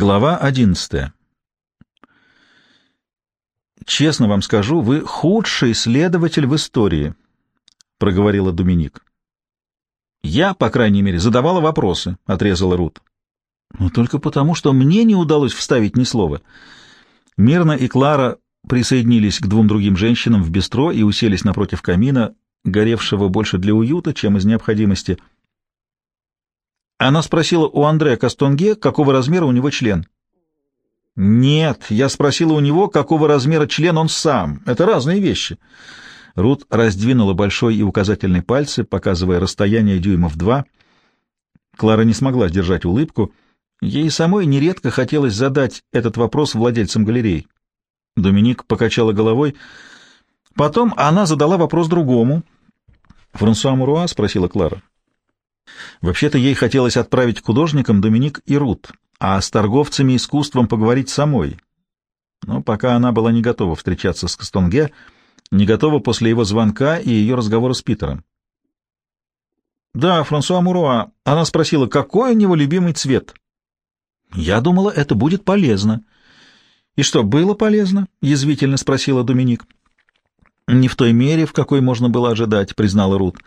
Глава одиннадцатая. «Честно вам скажу, вы худший следователь в истории», — проговорила Доминик. «Я, по крайней мере, задавала вопросы», — отрезала Рут. «Но только потому, что мне не удалось вставить ни слова». Мирна и Клара присоединились к двум другим женщинам в бистро и уселись напротив камина, горевшего больше для уюта, чем из необходимости — она спросила у Андрея Кастонге, какого размера у него член. «Нет, я спросила у него, какого размера член он сам. Это разные вещи». Рут раздвинула большой и указательный пальцы, показывая расстояние дюймов два. Клара не смогла сдержать улыбку. Ей самой нередко хотелось задать этот вопрос владельцам галерей. Доминик покачала головой. Потом она задала вопрос другому. «Франсуа Муруа?» — спросила Клара. Вообще-то ей хотелось отправить к художникам Доминик и Рут, а с торговцами искусством поговорить самой. Но пока она была не готова встречаться с Кастонге, не готова после его звонка и ее разговора с Питером. «Да, Франсуа Муруа. Она спросила, какой у него любимый цвет?» «Я думала, это будет полезно». «И что, было полезно?» — язвительно спросила Доминик. «Не в той мере, в какой можно было ожидать», — признала Рут. «Рут».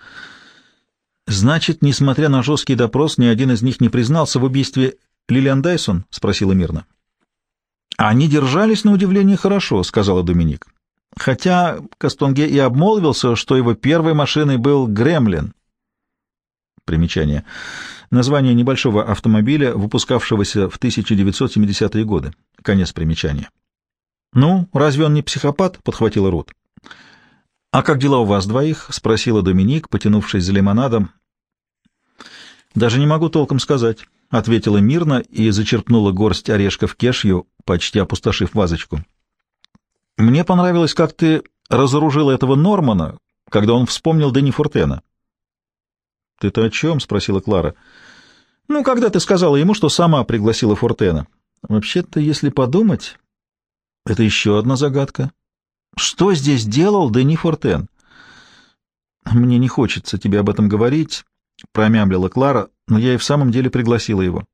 Значит, несмотря на жесткий допрос, ни один из них не признался в убийстве Лилиан Дайсон? — спросила мирно. — Они держались, на удивление, хорошо, — сказала Доминик. Хотя Кастонге и обмолвился, что его первой машиной был Гремлин. Примечание. Название небольшого автомобиля, выпускавшегося в 1970-е годы. Конец примечания. «Ну, разве он не психопат?» — подхватила Рут. «А как дела у вас двоих?» — спросила Доминик, потянувшись за лимонадом. «Даже не могу толком сказать», — ответила мирно и зачерпнула горсть орешков кешью, почти опустошив вазочку. «Мне понравилось, как ты разоружила этого Нормана, когда он вспомнил Дени Фортена». «Ты-то о чем?» — спросила Клара. «Ну, когда ты сказала ему, что сама пригласила Фортена. Вообще-то, если подумать, это еще одна загадка. Что здесь делал Дени Фортен?» «Мне не хочется тебе об этом говорить». — промямлила Клара, но я и в самом деле пригласила его.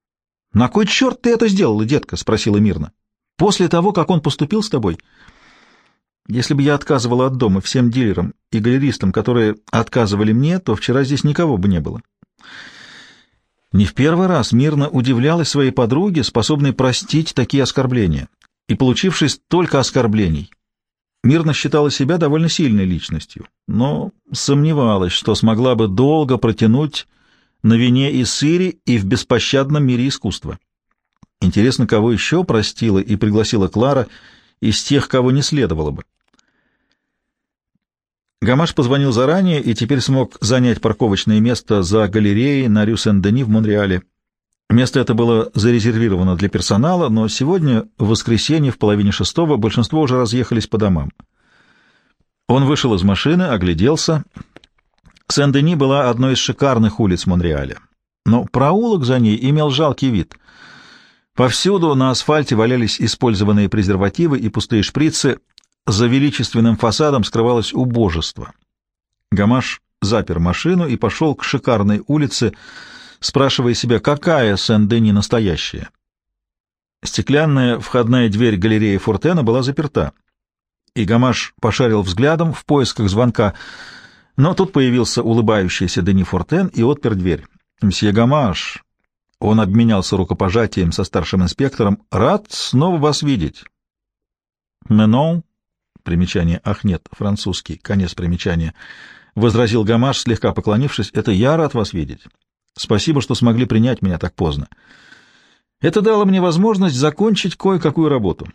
— На кой черт ты это сделала, детка? — спросила мирно. — После того, как он поступил с тобой? Если бы я отказывала от дома всем дилерам и галеристам, которые отказывали мне, то вчера здесь никого бы не было. Не в первый раз мирно удивлялась своей подруге, способной простить такие оскорбления, и получившей столько оскорблений — Мирно считала себя довольно сильной личностью, но сомневалась, что смогла бы долго протянуть на вине и сыре и в беспощадном мире искусства. Интересно, кого еще простила и пригласила Клара из тех, кого не следовало бы. Гамаш позвонил заранее и теперь смог занять парковочное место за галереей на Рю-Сен-Дени в Монреале. Место это было зарезервировано для персонала, но сегодня, в воскресенье, в половине шестого, большинство уже разъехались по домам. Он вышел из машины, огляделся. Сен-Дени была одной из шикарных улиц Монреаля. Но проулок за ней имел жалкий вид. Повсюду на асфальте валялись использованные презервативы и пустые шприцы. За величественным фасадом скрывалось убожество. Гамаш запер машину и пошел к шикарной улице, спрашивая себя, какая Сен-Дени настоящая. Стеклянная входная дверь галереи Фортена была заперта, и Гамаш пошарил взглядом в поисках звонка, но тут появился улыбающийся Дени Фортен и отпер дверь. «Мсье Гамаш!» Он обменялся рукопожатием со старшим инспектором. «Рад снова вас видеть!» «Менон?» Примечание «Ах, нет, французский». Конец примечания. Возразил Гамаш, слегка поклонившись. «Это я рад вас видеть. Спасибо, что смогли принять меня так поздно. Это дало мне возможность закончить кое-какую работу.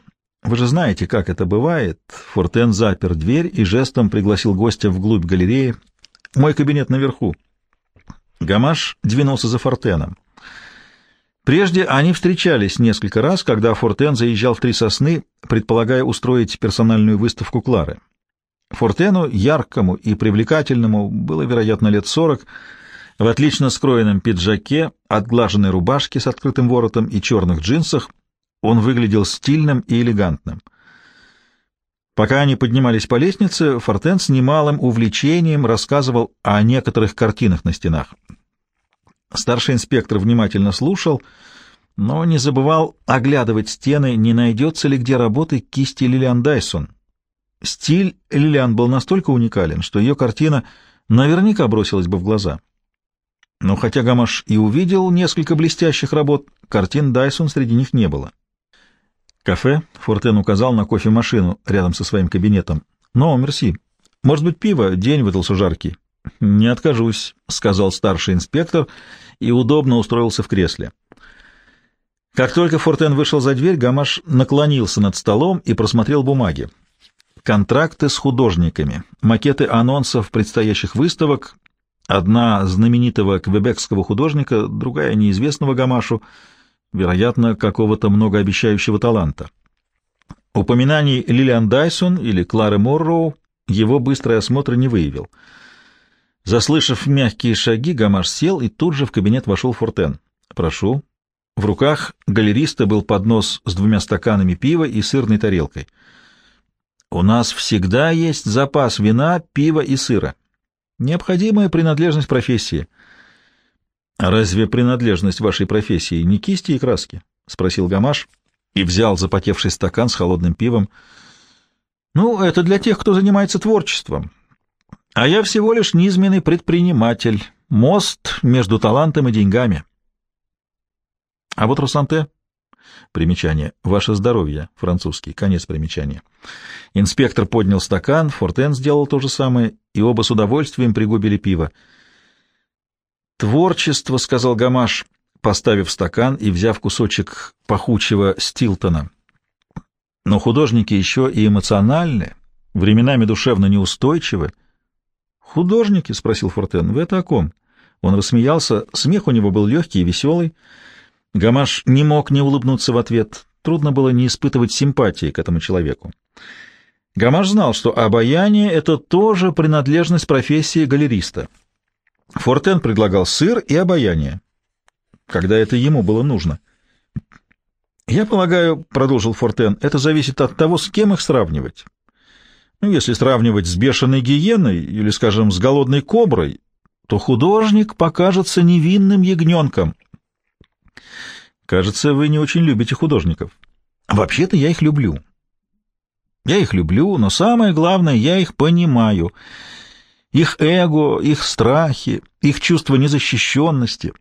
Вы же знаете, как это бывает. Фортен запер дверь и жестом пригласил гостя вглубь галереи. Мой кабинет наверху. Гамаш двинулся за Фортеном. Прежде они встречались несколько раз, когда Фортен заезжал в Три Сосны, предполагая устроить персональную выставку Клары. Фортену, яркому и привлекательному, было, вероятно, лет сорок, в отлично скроенном пиджаке, отглаженной рубашке с открытым воротом и черных джинсах он выглядел стильным и элегантным. Пока они поднимались по лестнице, Фортен с немалым увлечением рассказывал о некоторых картинах на стенах. Старший инспектор внимательно слушал, но не забывал оглядывать стены, не найдется ли где работы кисти Лилиан Дайсон. Стиль Лилиан был настолько уникален, что ее картина наверняка бросилась бы в глаза. Но хотя Гамаш и увидел несколько блестящих работ, картин Дайсон среди них не было. «Кафе?» — Фортен указал на кофемашину рядом со своим кабинетом. «Но, мерси. Может быть, пиво? День выдался жаркий». «Не откажусь», — сказал старший инспектор и удобно устроился в кресле. Как только Фортен вышел за дверь, Гамаш наклонился над столом и просмотрел бумаги. Контракты с художниками, макеты анонсов предстоящих выставок, одна знаменитого квебекского художника, другая неизвестного Гамашу, вероятно, какого-то многообещающего таланта. Упоминаний Лилиан Дайсон или Клары Морроу его быстрый осмотр не выявил. Заслышав мягкие шаги, Гамаш сел, и тут же в кабинет вошел Фортен. «Прошу». В руках галериста был поднос с двумя стаканами пива и сырной тарелкой. «У нас всегда есть запас вина, пива и сыра. Необходимая принадлежность профессии». «А разве принадлежность вашей профессии не кисти и краски?» — спросил Гамаш и взял запотевший стакан с холодным пивом. «Ну, это для тех, кто занимается творчеством. А я всего лишь низменный предприниматель, мост между талантом и деньгами». «А вот Росанте...» Примечание. «Ваше здоровье», французский, конец примечания. Инспектор поднял стакан, Фортен сделал то же самое, и оба с удовольствием пригубили пиво. «Творчество», — сказал Гамаш, поставив стакан и взяв кусочек пахучего Стилтона. «Но художники еще и эмоциональны, временами душевно неустойчивы». «Художники?» — спросил Фортен. «Вы это о ком?» Он рассмеялся, смех у него был легкий и веселый. Гамаш не мог не улыбнуться в ответ. Трудно было не испытывать симпатии к этому человеку. Гамаш знал, что обаяние — это тоже принадлежность профессии галериста. Фортен предлагал сыр и обаяние, когда это ему было нужно. «Я полагаю, — продолжил Фортен, — это зависит от того, с кем их сравнивать. Ну, если сравнивать с бешеной гиеной или, скажем, с голодной коброй, то художник покажется невинным ягненком. Кажется, вы не очень любите художников. Вообще-то я их люблю. Я их люблю, но самое главное, я их понимаю — их эго, их страхи, их чувство незащищенности.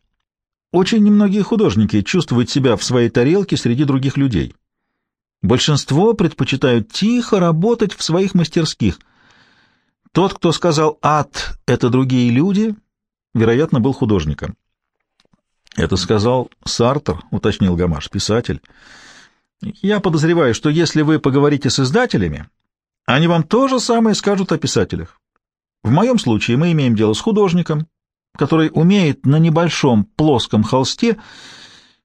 Очень немногие художники чувствуют себя в своей тарелке среди других людей. Большинство предпочитают тихо работать в своих мастерских. Тот, кто сказал «ад» — это другие люди, вероятно, был художником. «Это сказал Сартер», — уточнил Гамаш, писатель. «Я подозреваю, что если вы поговорите с издателями, они вам то же самое скажут о писателях. В моем случае мы имеем дело с художником, который умеет на небольшом плоском холсте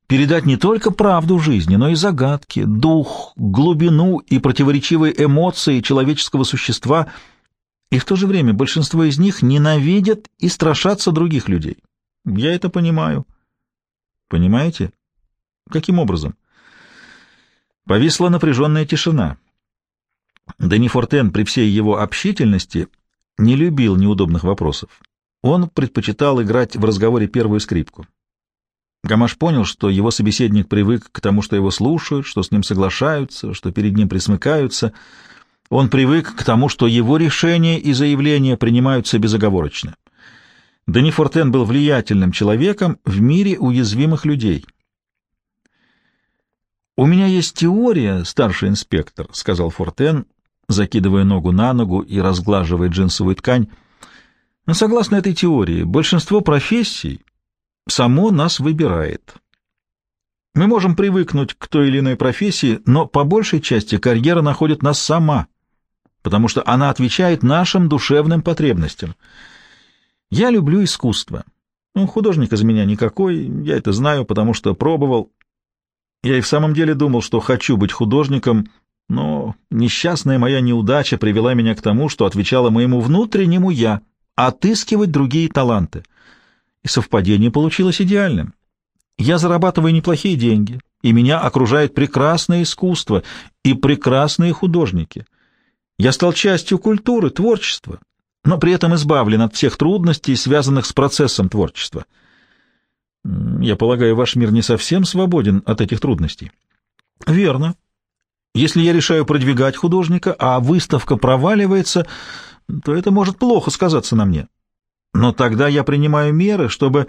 передать не только правду жизни, но и загадки, дух, глубину и противоречивые эмоции человеческого существа, и в то же время большинство из них ненавидят и страшатся других людей. Я это понимаю. Понимаете? Каким образом? Повисла напряженная тишина. Дани Фортен при всей его общительности — не любил неудобных вопросов. Он предпочитал играть в разговоре первую скрипку. Гамаш понял, что его собеседник привык к тому, что его слушают, что с ним соглашаются, что перед ним присмыкаются. Он привык к тому, что его решения и заявления принимаются безоговорочно. Дани Фортен был влиятельным человеком в мире уязвимых людей. «У меня есть теория, старший инспектор», — сказал Фортен, закидывая ногу на ногу и разглаживая джинсовую ткань. Но согласно этой теории, большинство профессий само нас выбирает. Мы можем привыкнуть к той или иной профессии, но по большей части карьера находит нас сама, потому что она отвечает нашим душевным потребностям. Я люблю искусство. Ну, художник из меня никакой, я это знаю, потому что пробовал. Я и в самом деле думал, что хочу быть художником — но несчастная моя неудача привела меня к тому, что отвечала моему внутреннему «я» — отыскивать другие таланты. И совпадение получилось идеальным. Я зарабатываю неплохие деньги, и меня окружает прекрасное искусство и прекрасные художники. Я стал частью культуры, творчества, но при этом избавлен от всех трудностей, связанных с процессом творчества. Я полагаю, ваш мир не совсем свободен от этих трудностей. Верно. Если я решаю продвигать художника, а выставка проваливается, то это может плохо сказаться на мне. Но тогда я принимаю меры, чтобы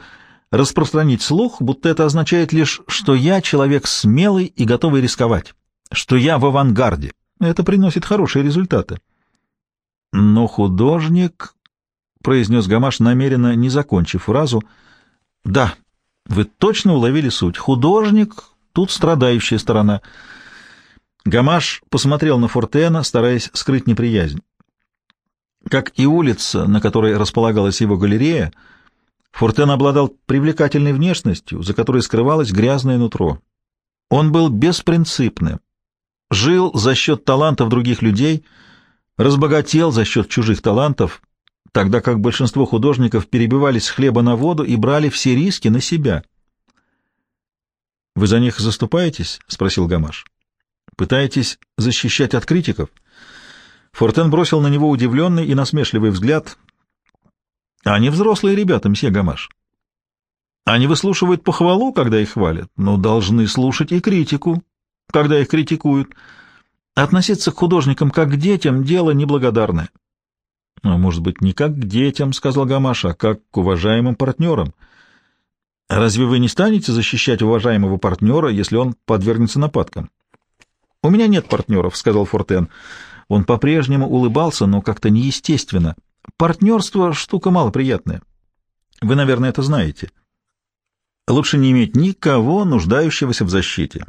распространить слух, будто это означает лишь, что я человек смелый и готовый рисковать, что я в авангарде. Это приносит хорошие результаты. Но художник, — произнес Гамаш, намеренно не закончив фразу, — да, вы точно уловили суть. Художник — тут страдающая сторона. Гамаш посмотрел на Фортена, стараясь скрыть неприязнь. Как и улица, на которой располагалась его галерея, Фортен обладал привлекательной внешностью, за которой скрывалось грязное нутро. Он был беспринципным, жил за счет талантов других людей, разбогател за счет чужих талантов, тогда как большинство художников перебивались с хлеба на воду и брали все риски на себя. «Вы за них заступаетесь?» — спросил Гамаш. «Пытаетесь защищать от критиков?» Фортен бросил на него удивленный и насмешливый взгляд. «Они взрослые ребята, мсье Гамаш. Они выслушивают похвалу, когда их хвалят, но должны слушать и критику, когда их критикуют. Относиться к художникам как к детям — дело неблагодарное». «А может быть, не как к детям, — сказал Гамаш, — а как к уважаемым партнерам. Разве вы не станете защищать уважаемого партнера, если он подвергнется нападкам?» «У меня нет партнеров», — сказал Фортен. Он по-прежнему улыбался, но как-то неестественно. Партнерство — штука малоприятная. Вы, наверное, это знаете. Лучше не иметь никого, нуждающегося в защите.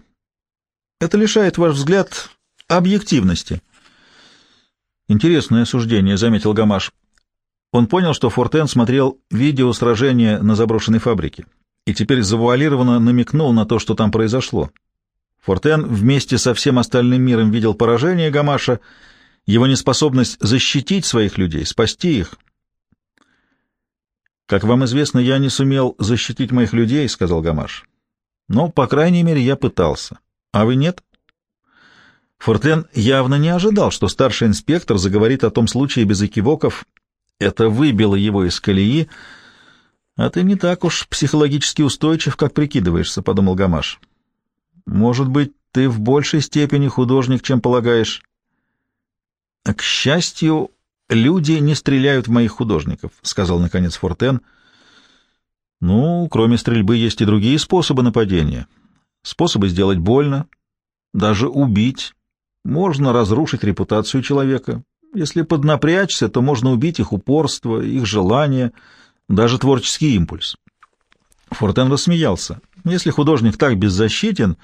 Это лишает ваш взгляд объективности. Интересное суждение, — заметил Гамаш. Он понял, что Фортен смотрел видео сражения на заброшенной фабрике и теперь завуалированно намекнул на то, что там произошло. Фортен вместе со всем остальным миром видел поражение Гамаша, его неспособность защитить своих людей, спасти их. «Как вам известно, я не сумел защитить моих людей», — сказал Гамаш. «Но, по крайней мере, я пытался. А вы нет?» Фортен явно не ожидал, что старший инспектор заговорит о том случае без экивоков. Это выбило его из колеи. «А ты не так уж психологически устойчив, как прикидываешься», — подумал Гамаш. Может быть, ты в большей степени художник, чем полагаешь. К счастью, люди не стреляют в моих художников, сказал наконец Фортен. Ну, кроме стрельбы есть и другие способы нападения. Способы сделать больно, даже убить. Можно разрушить репутацию человека. Если поднапрячься, то можно убить их упорство, их желание, даже творческий импульс. Фортен рассмеялся. Если художник так беззащитен,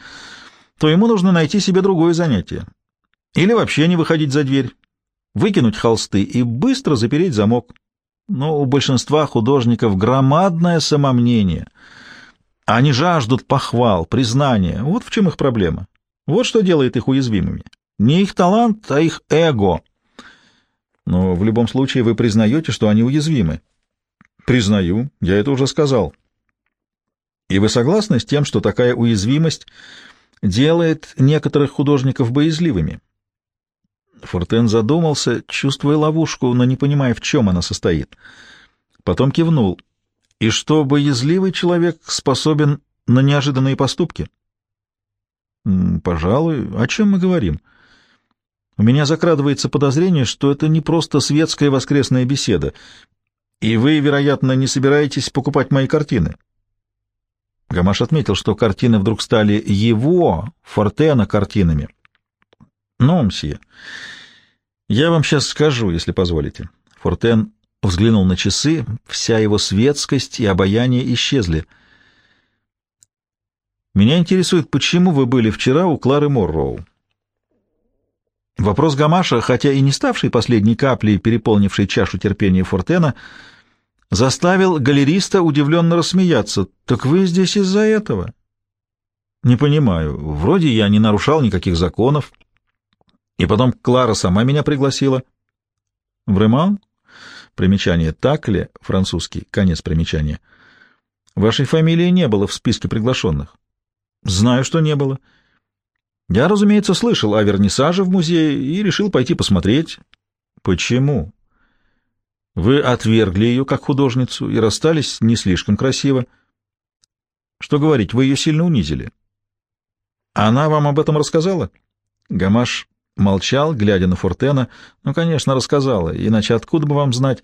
то ему нужно найти себе другое занятие. Или вообще не выходить за дверь, выкинуть холсты и быстро запереть замок. Но у большинства художников громадное самомнение. Они жаждут похвал, признания. Вот в чем их проблема. Вот что делает их уязвимыми. Не их талант, а их эго. Но в любом случае вы признаете, что они уязвимы. Признаю, я это уже сказал. И вы согласны с тем, что такая уязвимость делает некоторых художников боязливыми? Фортен задумался, чувствуя ловушку, но не понимая, в чем она состоит. Потом кивнул. И что боязливый человек способен на неожиданные поступки? Пожалуй, о чем мы говорим? У меня закрадывается подозрение, что это не просто светская воскресная беседа, и вы, вероятно, не собираетесь покупать мои картины. Гамаш отметил, что картины вдруг стали его, Фортена, картинами. «Ну, мсье, я вам сейчас скажу, если позволите». Фортен взглянул на часы, вся его светскость и обаяние исчезли. «Меня интересует, почему вы были вчера у Клары Морроу?» Вопрос Гамаша, хотя и не ставший последней каплей, переполнившей чашу терпения Фортена, — заставил галериста удивленно рассмеяться. «Так вы здесь из-за этого?» «Не понимаю. Вроде я не нарушал никаких законов. И потом Клара сама меня пригласила». «В Реман?» Примечание «Так ли?» Французский. Конец примечания. «Вашей фамилии не было в списке приглашенных». «Знаю, что не было». «Я, разумеется, слышал о вернисаже в музее и решил пойти посмотреть». «Почему?» Вы отвергли ее как художницу и расстались не слишком красиво. Что говорить, вы ее сильно унизили. Она вам об этом рассказала? Гамаш молчал, глядя на Фортена. Ну, конечно, рассказала, иначе откуда бы вам знать?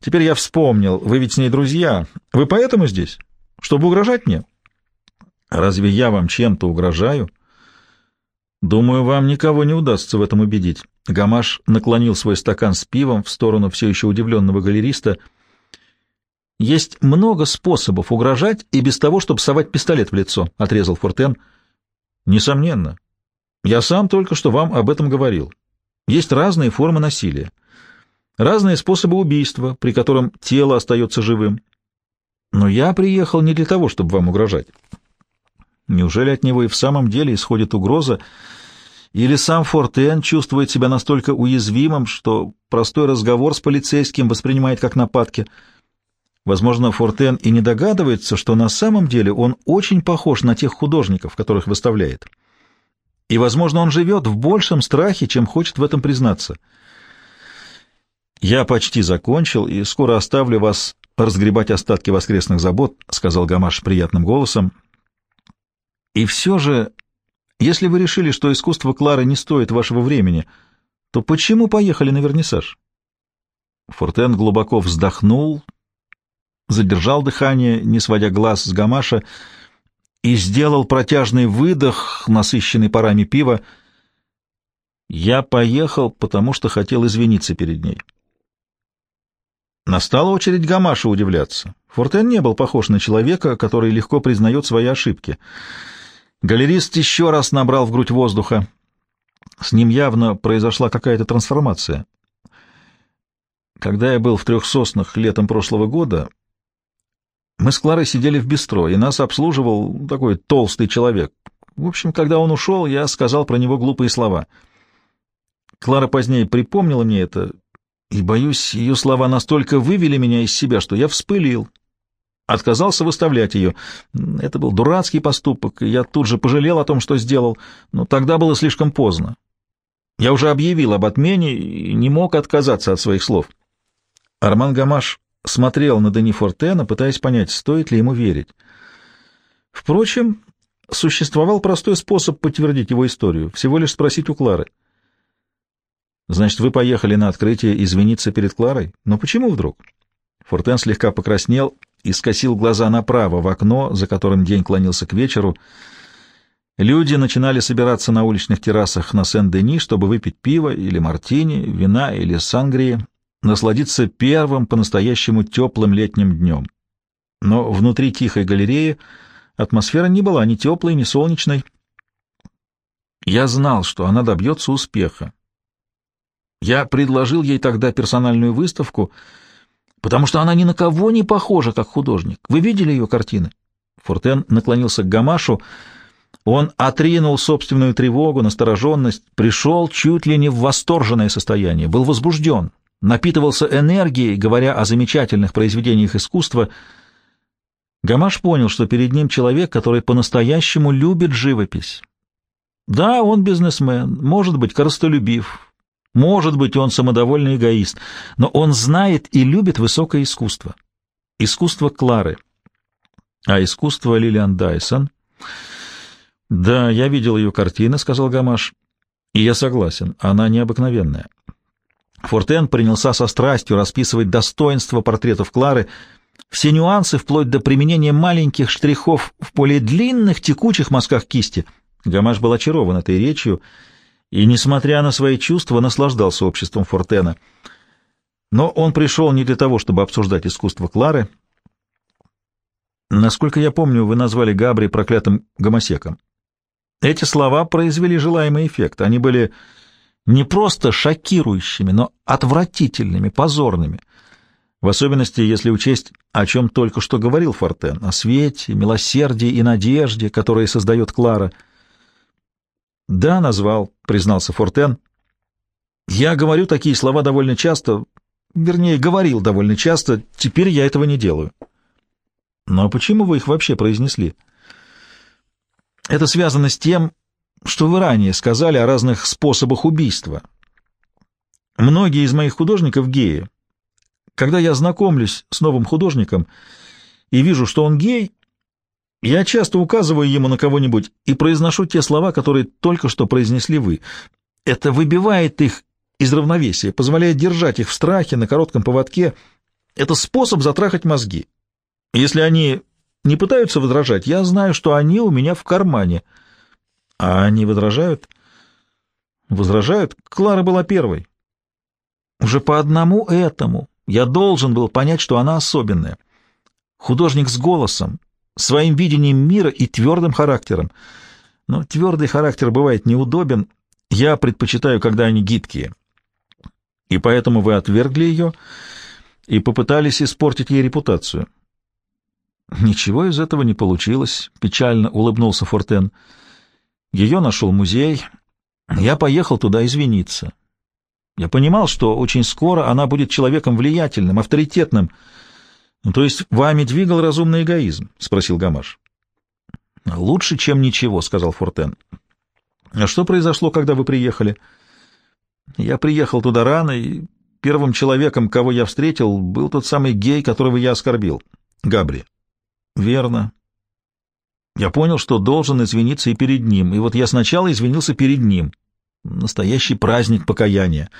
Теперь я вспомнил, вы ведь с ней друзья. Вы поэтому здесь? Чтобы угрожать мне? Разве я вам чем-то угрожаю? Думаю, вам никого не удастся в этом убедить. Гамаш наклонил свой стакан с пивом в сторону все еще удивленного галериста. «Есть много способов угрожать и без того, чтобы совать пистолет в лицо», — отрезал Фортен. «Несомненно. Я сам только что вам об этом говорил. Есть разные формы насилия, разные способы убийства, при котором тело остается живым. Но я приехал не для того, чтобы вам угрожать. Неужели от него и в самом деле исходит угроза, или сам Фортен чувствует себя настолько уязвимым, что простой разговор с полицейским воспринимает как нападки? Возможно, Фортен и не догадывается, что на самом деле он очень похож на тех художников, которых выставляет. И, возможно, он живет в большем страхе, чем хочет в этом признаться. «Я почти закончил и скоро оставлю вас разгребать остатки воскресных забот», — сказал Гамаш приятным голосом. «И все же если вы решили, что искусство Клары не стоит вашего времени, то почему поехали на вернисаж? Фортен глубоко вздохнул, задержал дыхание, не сводя глаз с гамаша, и сделал протяжный выдох, насыщенный парами пива. Я поехал, потому что хотел извиниться перед ней. Настала очередь Гамаша удивляться. Фортен не был похож на человека, который легко признает свои ошибки — Галерист еще раз набрал в грудь воздуха. С ним явно произошла какая-то трансформация. Когда я был в трех соснах летом прошлого года, мы с Кларой сидели в бистро, и нас обслуживал такой толстый человек. В общем, когда он ушел, я сказал про него глупые слова. Клара позднее припомнила мне это, и, боюсь, ее слова настолько вывели меня из себя, что я вспылил отказался выставлять ее. Это был дурацкий поступок, и я тут же пожалел о том, что сделал, но тогда было слишком поздно. Я уже объявил об отмене и не мог отказаться от своих слов. Арман Гамаш смотрел на Дени Фортена, пытаясь понять, стоит ли ему верить. Впрочем, существовал простой способ подтвердить его историю, всего лишь спросить у Клары. «Значит, вы поехали на открытие извиниться перед Кларой? Но почему вдруг?» Фортен слегка покраснел и скосил глаза направо, в окно, за которым день клонился к вечеру. Люди начинали собираться на уличных террасах на Сен-Дени, чтобы выпить пиво или мартини, вина или сангрии, насладиться первым по-настоящему теплым летним днем. Но внутри тихой галереи атмосфера не была ни теплой, ни солнечной. Я знал, что она добьется успеха. Я предложил ей тогда персональную выставку — потому что она ни на кого не похожа, как художник. Вы видели ее картины?» Фортен наклонился к Гамашу. Он отринул собственную тревогу, настороженность, пришел чуть ли не в восторженное состояние, был возбужден, напитывался энергией, говоря о замечательных произведениях искусства. Гамаш понял, что перед ним человек, который по-настоящему любит живопись. Да, он бизнесмен, может быть, коростолюбив, может быть, он самодовольный эгоист, но он знает и любит высокое искусство. Искусство Клары. А искусство Лилиан Дайсон... «Да, я видел ее картины», — сказал Гамаш. «И я согласен, она необыкновенная». Фортен принялся со страстью расписывать достоинства портретов Клары, все нюансы, вплоть до применения маленьких штрихов в более длинных текучих мазках кисти. Гамаш был очарован этой речью — и, несмотря на свои чувства, наслаждался обществом Фортена. Но он пришел не для того, чтобы обсуждать искусство Клары. Насколько я помню, вы назвали Габри проклятым гомосеком. Эти слова произвели желаемый эффект. Они были не просто шокирующими, но отвратительными, позорными. В особенности, если учесть, о чем только что говорил Фортен, о свете, милосердии и надежде, которые создает Клара — «Да, назвал», — признался Фортен. «Я говорю такие слова довольно часто, вернее, говорил довольно часто, теперь я этого не делаю». «Но почему вы их вообще произнесли?» «Это связано с тем, что вы ранее сказали о разных способах убийства. Многие из моих художников геи. Когда я знакомлюсь с новым художником и вижу, что он гей, Я часто указываю ему на кого-нибудь и произношу те слова, которые только что произнесли вы. Это выбивает их из равновесия, позволяет держать их в страхе на коротком поводке. Это способ затрахать мозги. Если они не пытаются возражать, я знаю, что они у меня в кармане. А они возражают? Возражают? Клара была первой. Уже по одному этому я должен был понять, что она особенная. Художник с голосом, своим видением мира и твердым характером. Но твердый характер бывает неудобен. Я предпочитаю, когда они гибкие. И поэтому вы отвергли ее и попытались испортить ей репутацию. Ничего из этого не получилось, печально улыбнулся Фортен. Ее нашел музей. Я поехал туда извиниться. Я понимал, что очень скоро она будет человеком влиятельным, авторитетным. То есть вами двигал разумный эгоизм? спросил Гамаш. Лучше, чем ничего, сказал Фортен. А что произошло, когда вы приехали? Я приехал туда рано, и первым человеком, кого я встретил, был тот самый гей, которого я оскорбил, Габри. Верно. Я понял, что должен извиниться и перед ним, и вот я сначала извинился перед ним. Настоящий праздник покаяния.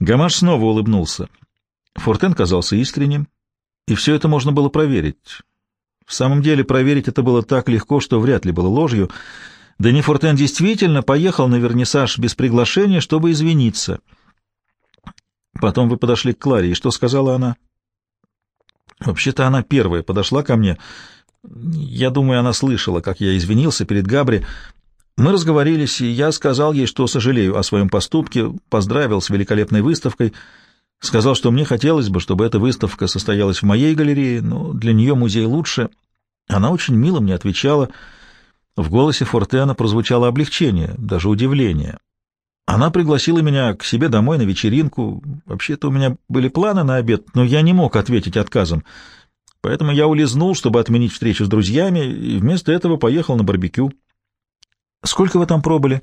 Гамаш снова улыбнулся. Фортен казался искренним, и все это можно было проверить. В самом деле проверить это было так легко, что вряд ли было ложью. Дани Фортен действительно поехал на вернисаж без приглашения, чтобы извиниться. Потом вы подошли к Кларе, и что сказала она? — Вообще-то она первая подошла ко мне. Я думаю, она слышала, как я извинился перед Габри. Мы разговорились, и я сказал ей, что сожалею о своем поступке, поздравил с великолепной выставкой, сказал, что мне хотелось бы, чтобы эта выставка состоялась в моей галерее, но для нее музей лучше. Она очень мило мне отвечала. В голосе Фортена прозвучало облегчение, даже удивление. Она пригласила меня к себе домой на вечеринку. Вообще-то у меня были планы на обед, но я не мог ответить отказом. Поэтому я улизнул, чтобы отменить встречу с друзьями, и вместо этого поехал на барбекю. Сколько вы там пробыли?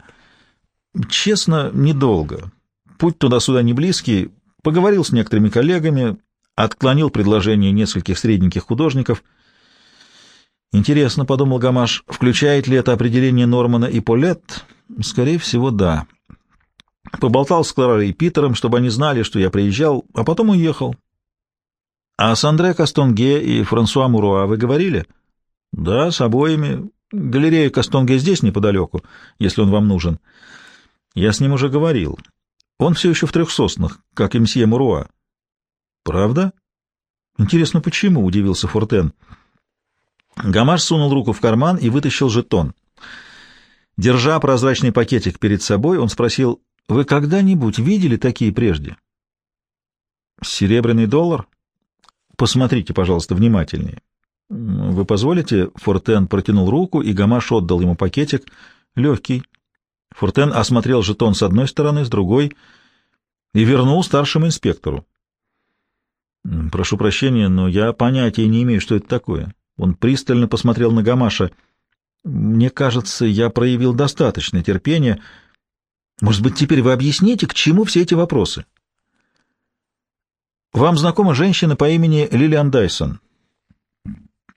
Честно, недолго. Путь туда-сюда не близкий. Поговорил с некоторыми коллегами, отклонил предложение нескольких средненьких художников. Интересно, — подумал Гамаш, — включает ли это определение Нормана и Полет? Скорее всего, да. Поболтал с Кларой и Питером, чтобы они знали, что я приезжал, а потом уехал. — А с Андре Кастонге и Франсуа Муруа вы говорили? — Да, с обоими. Галерея Кастонге здесь неподалеку, если он вам нужен. Я с ним уже говорил. Он все еще в трех соснах, как и мсье Муруа. — Правда? — Интересно, почему? — удивился Фортен. Гамаш сунул руку в карман и вытащил жетон. Держа прозрачный пакетик перед собой, он спросил, вы когда-нибудь видели такие прежде? Серебряный доллар? Посмотрите, пожалуйста, внимательнее. Вы позволите? Фортен протянул руку, и Гамаш отдал ему пакетик. Легкий. Фортен осмотрел жетон с одной стороны, с другой, и вернул старшему инспектору. Прошу прощения, но я понятия не имею, что это такое. Он пристально посмотрел на Гамаша. Мне кажется, я проявил достаточное терпение, — может быть, теперь вы объясните, к чему все эти вопросы? Вам знакома женщина по имени Лилиан Дайсон?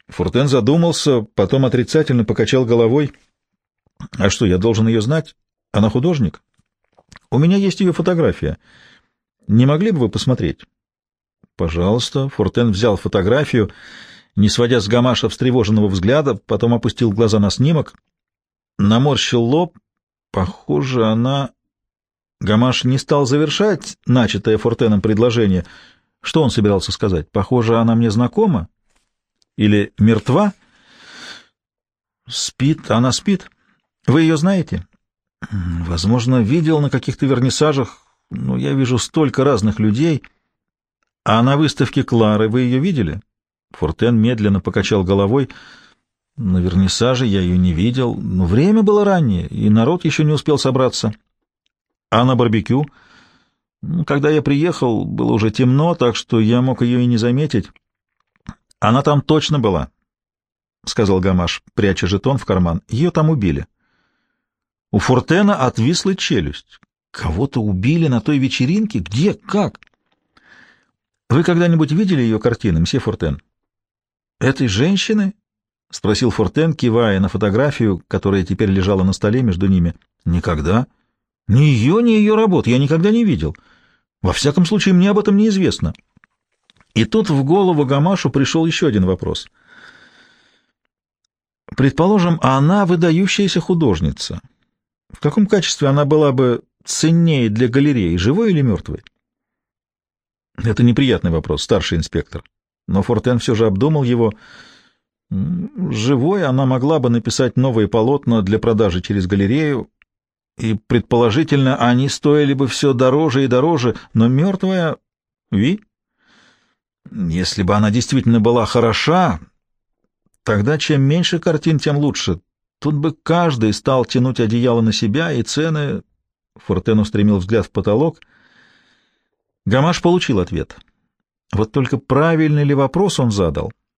Фортен задумался, потом отрицательно покачал головой. А что, я должен ее знать? Она художник? У меня есть ее фотография. Не могли бы вы посмотреть? Пожалуйста. Фортен взял фотографию, не сводя с Гамаша встревоженного взгляда, потом опустил глаза на снимок, наморщил лоб Похоже, она... Гамаш не стал завершать начатое Фортеном предложение. Что он собирался сказать? Похоже, она мне знакома? Или мертва? Спит, она спит. Вы ее знаете? Возможно, видел на каких-то вернисажах, но я вижу столько разных людей. А на выставке Клары вы ее видели? Фортен медленно покачал головой. На вернисаже я ее не видел, но время было раннее, и народ еще не успел собраться. А на барбекю? Ну, когда я приехал, было уже темно, так что я мог ее и не заметить. Она там точно была, — сказал Гамаш, пряча жетон в карман. Ее там убили. У Фортена отвисла челюсть. Кого-то убили на той вечеринке? Где? Как? Вы когда-нибудь видели ее картины, мсье Фортен? Этой женщины? спросил Фортен, кивая на фотографию, которая теперь лежала на столе между ними. Никогда. Ни ее, ни ее работ я никогда не видел. Во всяком случае, мне об этом неизвестно. И тут в голову Гамашу пришел еще один вопрос. Предположим, она выдающаяся художница. В каком качестве она была бы ценнее для галереи, живой или мертвой? Это неприятный вопрос, старший инспектор. Но Фортен все же обдумал его. Живой она могла бы написать новые полотна для продажи через галерею, и, предположительно, они стоили бы все дороже и дороже, но мертвая... Ви? Если бы она действительно была хороша, тогда чем меньше картин, тем лучше. Тут бы каждый стал тянуть одеяло на себя, и цены... Фортен устремил взгляд в потолок. Гамаш получил ответ. Вот только правильный ли вопрос он задал?